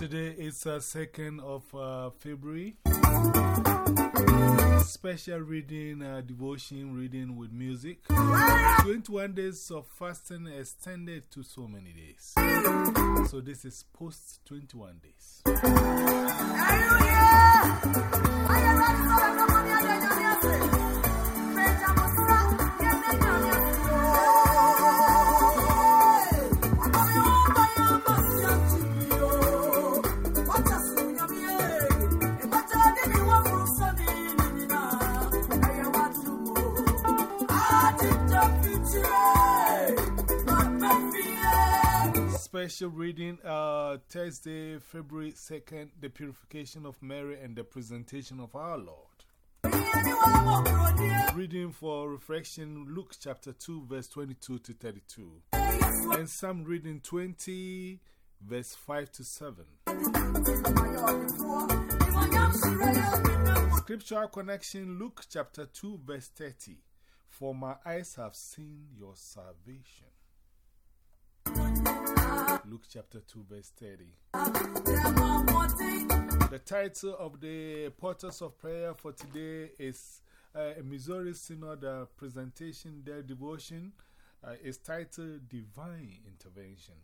Today is the 2nd of uh, February. Special reading, uh, devotion, reading with music. 21 days of fasting extended to so many days. So this is post 21 days. Special reading uh, Thursday, February 2nd, the purification of Mary and the presentation of our Lord. Reading for reflection Luke chapter 2, verse 22 to 32, and some reading 20, verse 5 to 7. Scriptural connection Luke chapter 2, verse 30. For my eyes have seen your salvation. Luke chapter 2, verse 30. The title of the Portals of Prayer for today is uh, Missouri Synod uh, Presentation, their devotion uh, is titled Divine Intervention.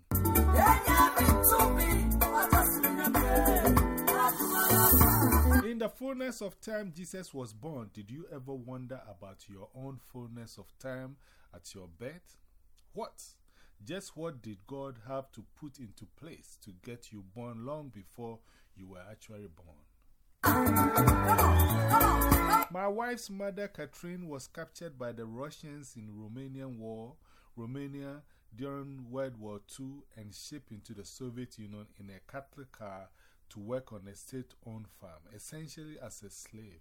In the fullness of time, Jesus was born. Did you ever wonder about your own fullness of time at your birth? What? Just what did God have to put into place to get you born long before you were actually born? My wife's mother, Catherine, was captured by the Russians in Romanian War, Romania during World War II and shipped into the Soviet Union in a Catholic car to work on a state owned farm, essentially as a slave.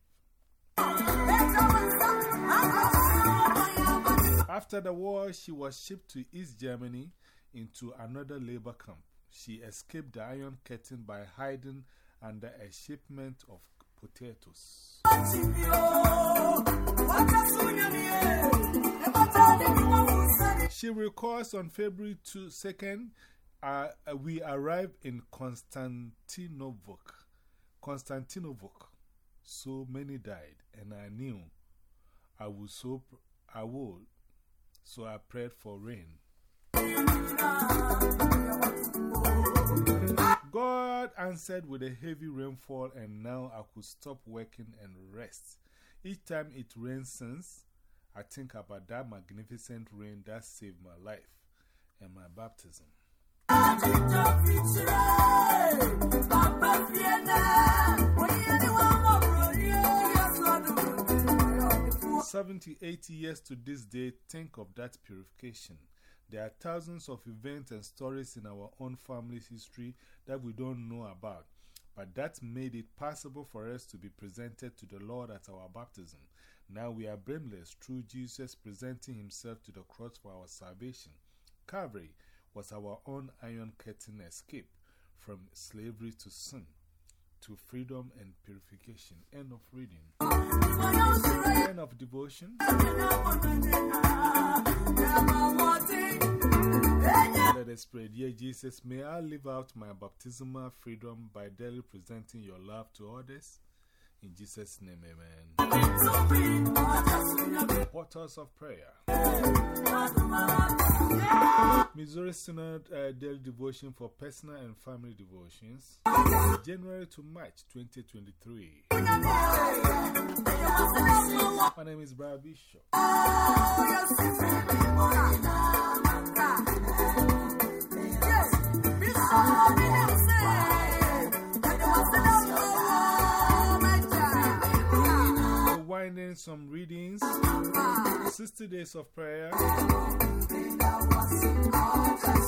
After the war, she was shipped to East Germany into another labor camp. She escaped the Iron Curtain by hiding under a shipment of potatoes. She recalls on February 2nd, uh, we arrived in Konstantinovok. Konstantinovok. So many died, and I knew I would so I would. So I prayed for rain. God answered with a heavy rainfall, and now I could stop working and rest. Each time it rains since, I think about that magnificent rain that saved my life and my baptism. 70, 80 years to this day, think of that purification. There are thousands of events and stories in our own family's history that we don't know about, but that made it possible for us to be presented to the Lord at our baptism. Now we are blameless through Jesus presenting Himself to the cross for our salvation. Calvary was our own iron curtain escape from slavery to sin to freedom and purification. End of reading. End of devotion. Let us pray. Dear Jesus, may I live out my baptismal freedom by daily presenting your love to others. In Jesus' name, amen. Portals of Prayer. Missouri Synod uh, Daily Devotion for Personal and Family Devotions, January to March 2023. My name is Brad Bishop. Some readings, 60 days of prayer,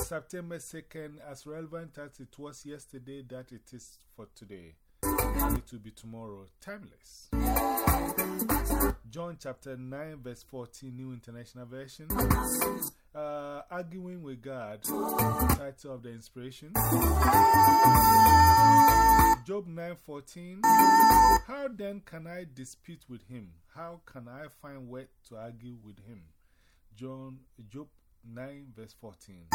September 2nd, as relevant as it was yesterday, that it is for today. It will be tomorrow, timeless. John chapter 9, verse 14, New International Version. Uh, arguing with God, title of the inspiration. Job 9:14 How then can I dispute with him? How can I find word to argue with him? John Job 9 verse 14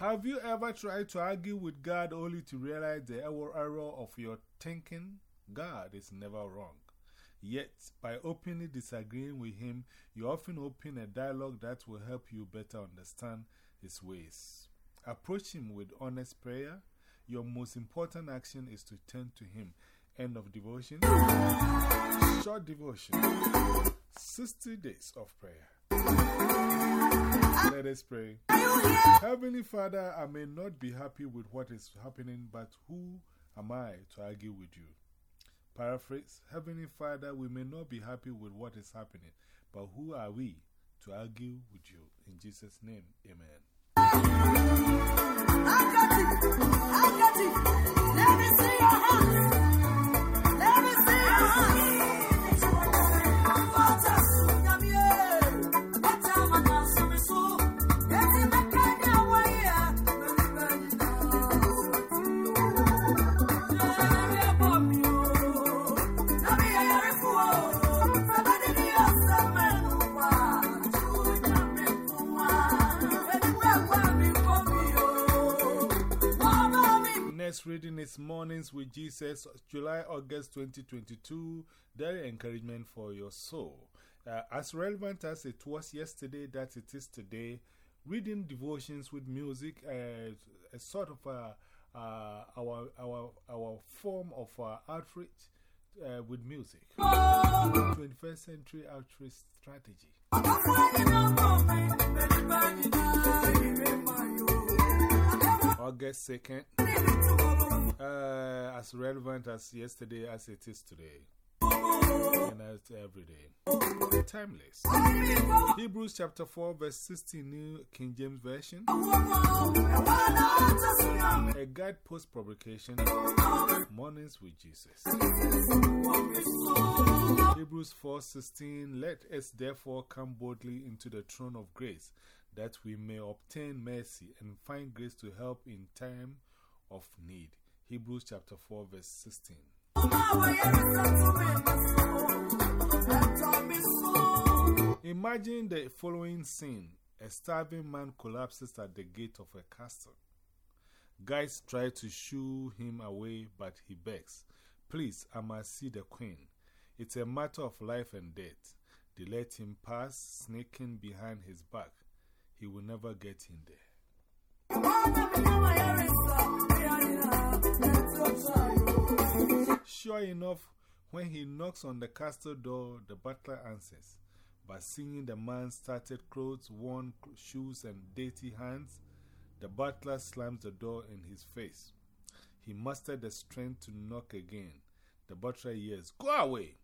Have you ever tried to argue with God only to realize the error of your thinking? God is never wrong. Yet, by openly disagreeing with Him, you often open a dialogue that will help you better understand His ways. Approach Him with honest prayer. Your most important action is to turn to Him. End of devotion. Short devotion 60 days of prayer. Let us pray. Heavenly Father, I may not be happy with what is happening, but who am I to argue with you? Paraphrase Heavenly Father, we may not be happy with what is happening, but who are we to argue with you? In Jesus' name, amen. I got it! I got it! Mornings with Jesus, July August 2022. Daily encouragement for your soul. Uh, as relevant as it was yesterday, that it is today. Reading devotions with music, uh, a sort of uh, our, our, our form of outreach with music. 21st century outreach strategy. August 2nd, uh, as relevant as yesterday as it is today, and as every day. Timeless. Hebrews chapter 4, verse 16, New King James Version. A guidepost publication, Mornings with Jesus. Hebrews 4 16, Let us therefore come boldly into the throne of grace that we may obtain mercy and find grace to help in time of need. Hebrews chapter 4, verse 16. Imagine the following scene a starving man collapses at the gate of a castle. Guys try to shoo him away, but he begs, Please, I must see the queen. It's a matter of life and death. They let him pass, sneaking behind his back he will never get in there. Sure enough, when he knocks on the castle door, the butler answers. But seeing the man's tattered clothes, worn shoes, and dirty hands, the butler slams the door in his face. He mustered the strength to knock again. The butler yells, Go away!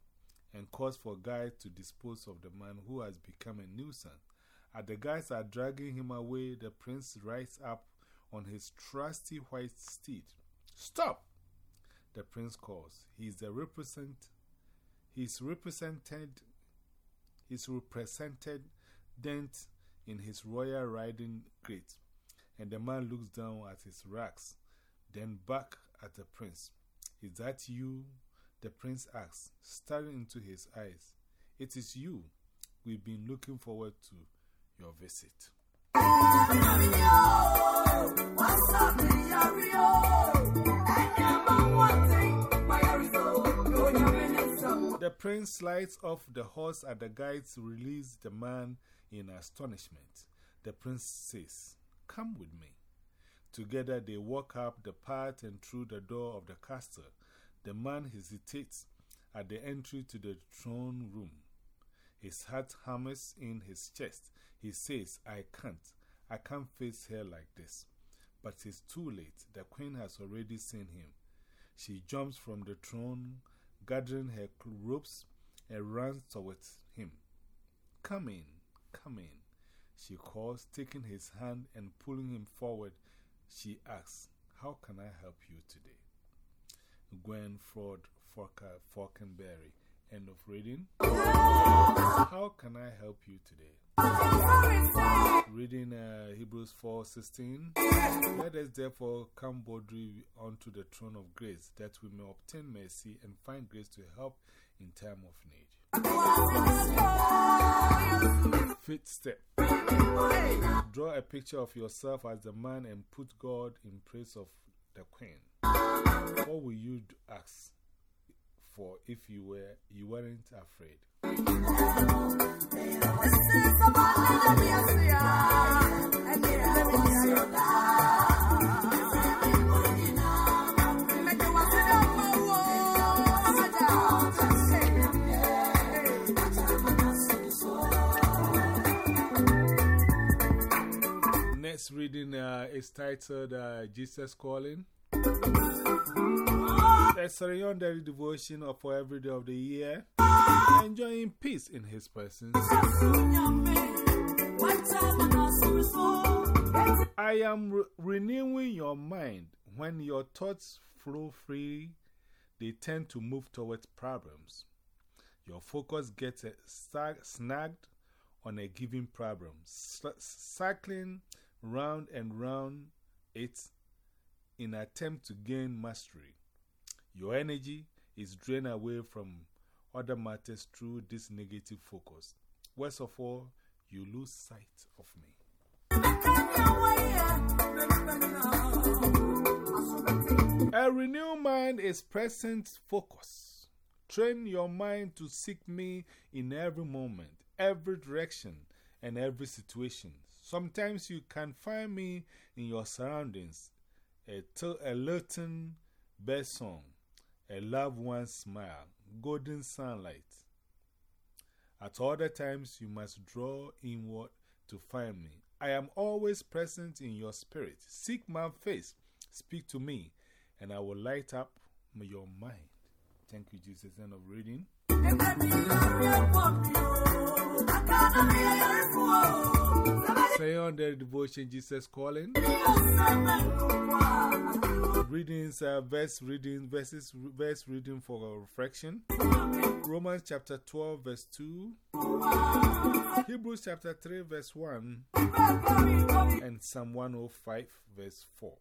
and calls for Guy to dispose of the man who has become a nuisance. As the guys are dragging him away, the prince rides up on his trusty white steed. Stop! The prince calls. He is the represent, he's represented, he's represented dent in his royal riding crate, and the man looks down at his rags, then back at the prince. Is that you? The prince asks, staring into his eyes. It is you we've been looking forward to your visit. The prince slides off the horse and the guides release the man in astonishment. The prince says, Come with me. Together they walk up the path and through the door of the castle. The man hesitates at the entry to the throne room. His heart hammers in his chest he says, I can't. I can't face her like this. But it's too late. The queen has already seen him. She jumps from the throne, gathering her ropes, and runs towards him. Come in, come in. She calls, taking his hand and pulling him forward. She asks, How can I help you today? Gwen Ford Faulkenberry, End of reading. How can I help you today? Reading uh, Hebrews 4:16. Let us therefore come boldly unto the throne of grace, that we may obtain mercy and find grace to help in time of need. Fifth step. Draw a picture of yourself as the man and put God in place of the queen. What will you ask for if you, were, you weren't afraid? Next reading uh, is titled uh, Jesus Calling. A surrender devotion for every day of the year, enjoying peace in His presence. I am re renewing your mind. When your thoughts flow free, they tend to move towards problems. Your focus gets uh, snagged on a given problem, cycling round and round it in attempt to gain mastery. Your energy is drained away from other matters through this negative focus. Worst of all, you lose sight of me. A renewed mind is present focus. Train your mind to seek me in every moment, every direction, and every situation. Sometimes you can find me in your surroundings, a, a bird song, a loved one's smile, golden sunlight. At other times, you must draw inward to find me. I am always present in your spirit. Seek my face, speak to me, and I will light up your mind. Thank you, Jesus. End of reading. Say on the devotion, Jesus calling. Readings, uh, verse reading, verses, verse reading for reflection. Romans chapter 12, verse 2. Hebrews chapter 3, verse 1. And Psalm 105, verse 4.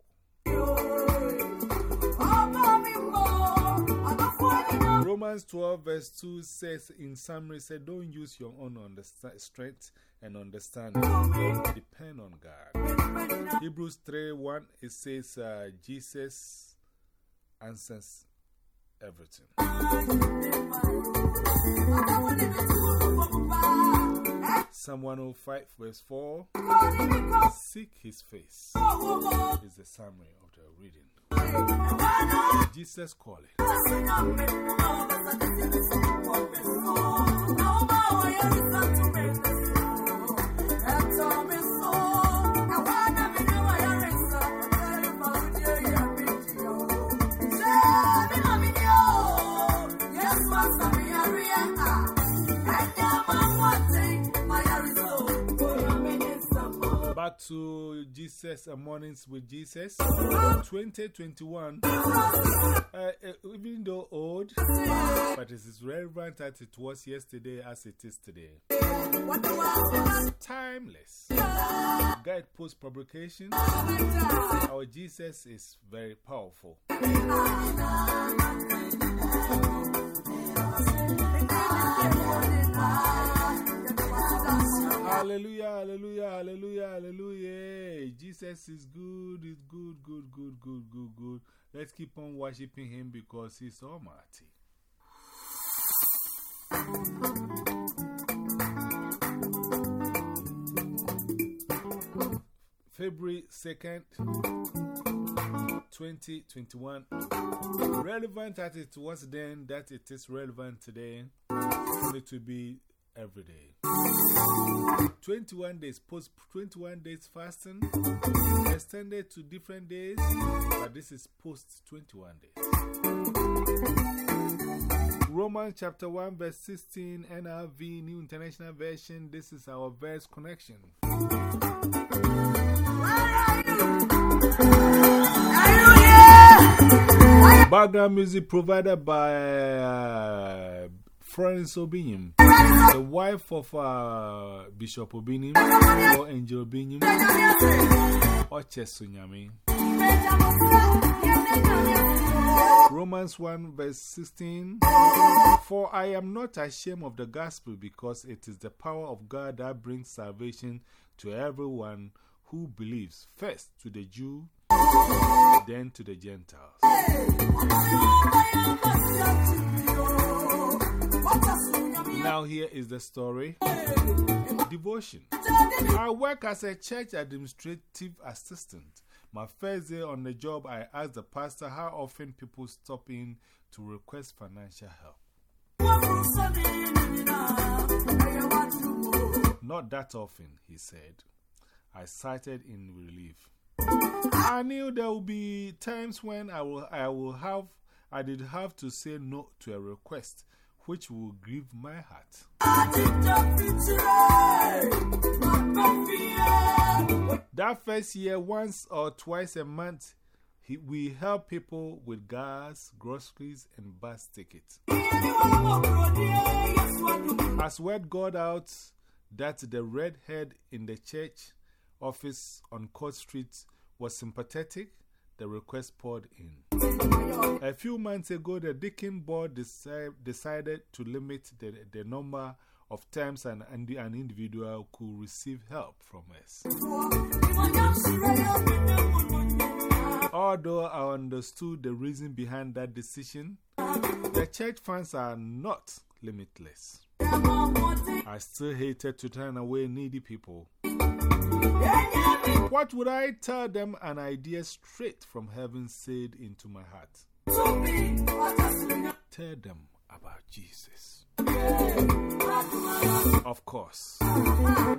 Romans 12, verse 2 says, in summary, said, Don't use your own strength and understanding. Depend on God. Hebrews 3 1, it says, uh, Jesus answers everything. Psalm 105, verse 4 Seek his face is the summary of the reading. Jesus calling. To Jesus uh, Mornings with Jesus 2021. Uh, uh, even though old, but it is relevant as it was yesterday as it is today. Timeless. Guidepost publication. Our Jesus is very powerful. Hallelujah, hallelujah, hallelujah, hallelujah. Jesus is good, is good, good, good, good, good, good. Let's keep on worshiping Him because He's Almighty. February 2nd, 2021. Relevant as it was then, that it is relevant today. It will be every day. 21 days, post 21 days fasting, extended to different days, but this is post 21 days. Romans chapter 1, verse 16, NRV, New International Version. This is our verse connection. Background music provided by uh, Florence Obinim, the wife of uh, Bishop Obinim, or Angel Obinim, or Chesunyami. Romans 1 verse 16 For I am not ashamed of the gospel because it is the power of God that brings salvation to everyone who believes, first to the Jew, then to the Gentiles. Now, here is the story Devotion. I work as a church administrative assistant. My first day on the job, I asked the pastor how often people stop in to request financial help. Not that often, he said. I sighed in relief. I knew there would be times when I will, I will have, I did have to say no to a request which will grieve my heart. That first year, once or twice a month, he, we help people with gas, groceries, and bus tickets. As word got out that the redhead in the church office on Court Street was sympathetic, the request poured in. A few months ago, the Deacon Board deci decided to limit the, the number of times an, an individual could receive help from us. Although I understood the reason behind that decision, the church funds are not limitless. I still hated to turn away needy people. What would I tell them an idea straight from heaven said into my heart? Tell them about Jesus. Of course.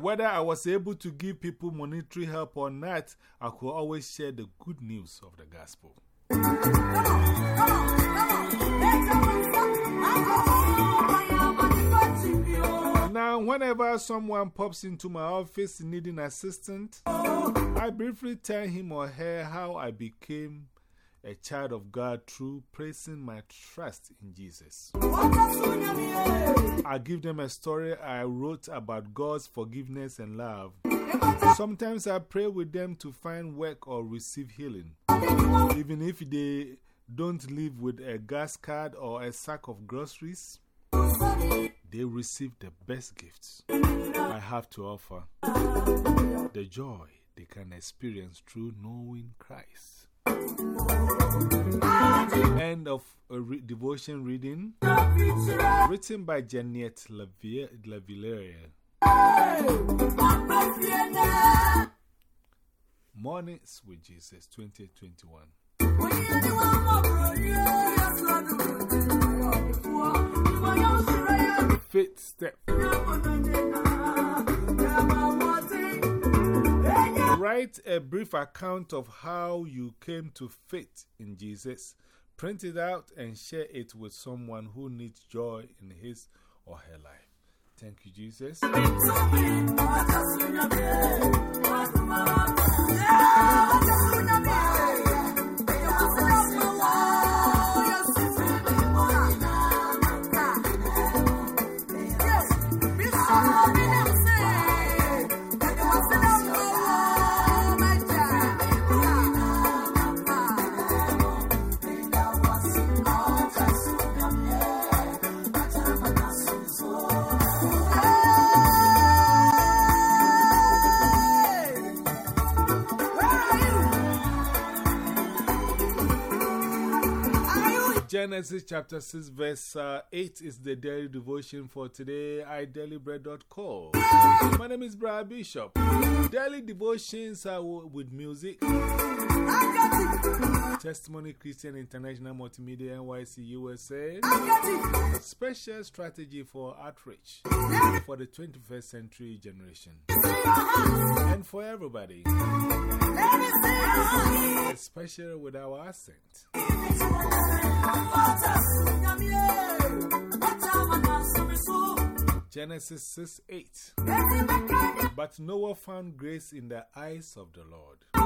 Whether I was able to give people monetary help or not, I could always share the good news of the gospel. Now, whenever someone pops into my office needing assistance, I briefly tell him or her how I became a child of God through placing my trust in Jesus. I give them a story I wrote about God's forgiveness and love. Sometimes I pray with them to find work or receive healing, even if they don't live with a gas card or a sack of groceries. They receive the best gifts I have to offer the joy they can experience through knowing Christ. End of a re devotion reading written by Jeanette Levellie. Mornings with Jesus 2021. Step. Write a brief account of how you came to faith in Jesus. Print it out and share it with someone who needs joy in his or her life. Thank you, Jesus. Genesis chapter 6, verse uh, 8 is the daily devotion for today. at idailybread.com. My name is Brad Bishop. Daily devotions are with music. Testimony Christian International Multimedia NYC USA. Special strategy for outreach for the 21st century generation. And for everybody. Especially with our accent. Genesis 6 8. But Noah found grace in the eyes of the Lord.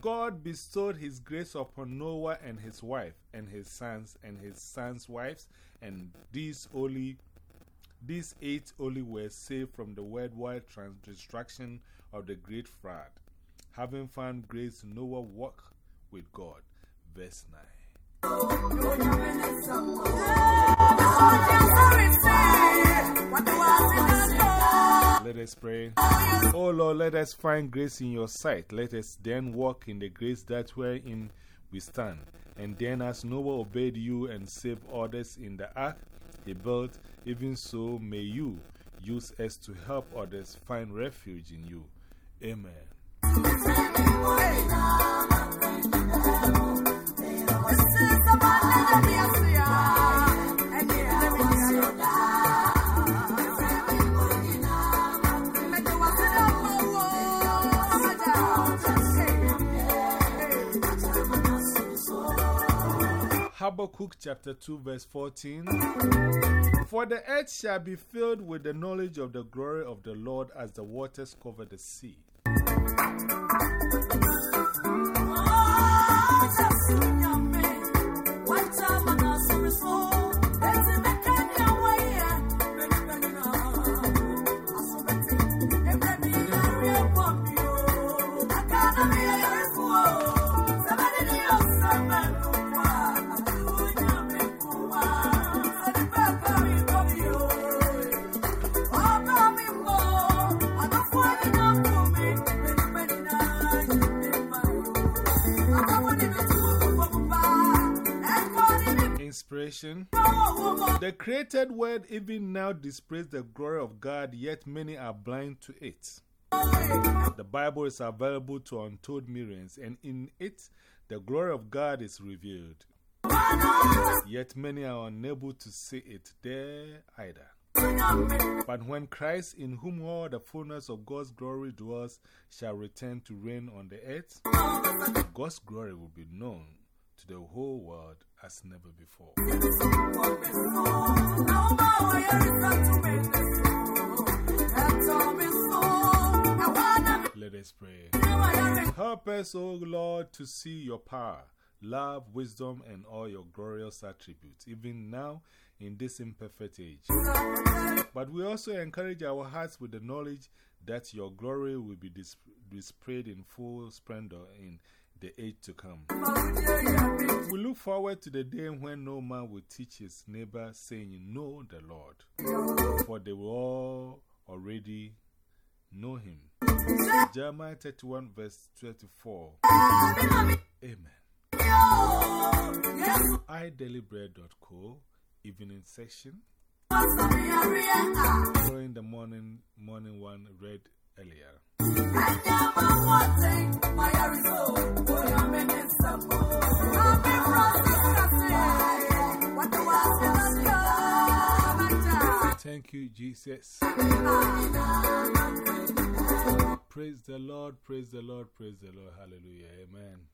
God bestowed His grace upon Noah and his wife, and his sons, and his sons' wives, and these only. These eight only were saved from the worldwide destruction of the great flood. Having found grace, Noah walked with God. Verse 9. Let us pray. Oh Lord, let us find grace in your sight. Let us then walk in the grace that wherein we stand. And then, as Noah obeyed you and saved others in the ark he built, even so may you use us to help others find refuge in you. Amen. Habakkuk chapter 2, verse 14. For the earth shall be filled with the knowledge of the glory of the Lord as the waters cover the sea. The created world even now displays the glory of God, yet many are blind to it. The Bible is available to untold millions, and in it, the glory of God is revealed. Yet many are unable to see it there either. But when Christ, in whom all the fullness of God's glory dwells, shall return to reign on the earth, God's glory will be known to the whole world as never before. Let us pray. Help us, O Lord, to see your power, love, wisdom, and all your glorious attributes, even now in this imperfect age. But we also encourage our hearts with the knowledge that your glory will be displayed in full splendor in the age to come. We look forward to the day when no man will teach his neighbor, saying, Know the Lord, for they will all already know him. Jeremiah 31, verse 24. Amen. idailybread.co, evening section. Following the morning, morning one read earlier. Thank you, Jesus. Praise the Lord, praise the Lord, praise the Lord. Hallelujah. Amen.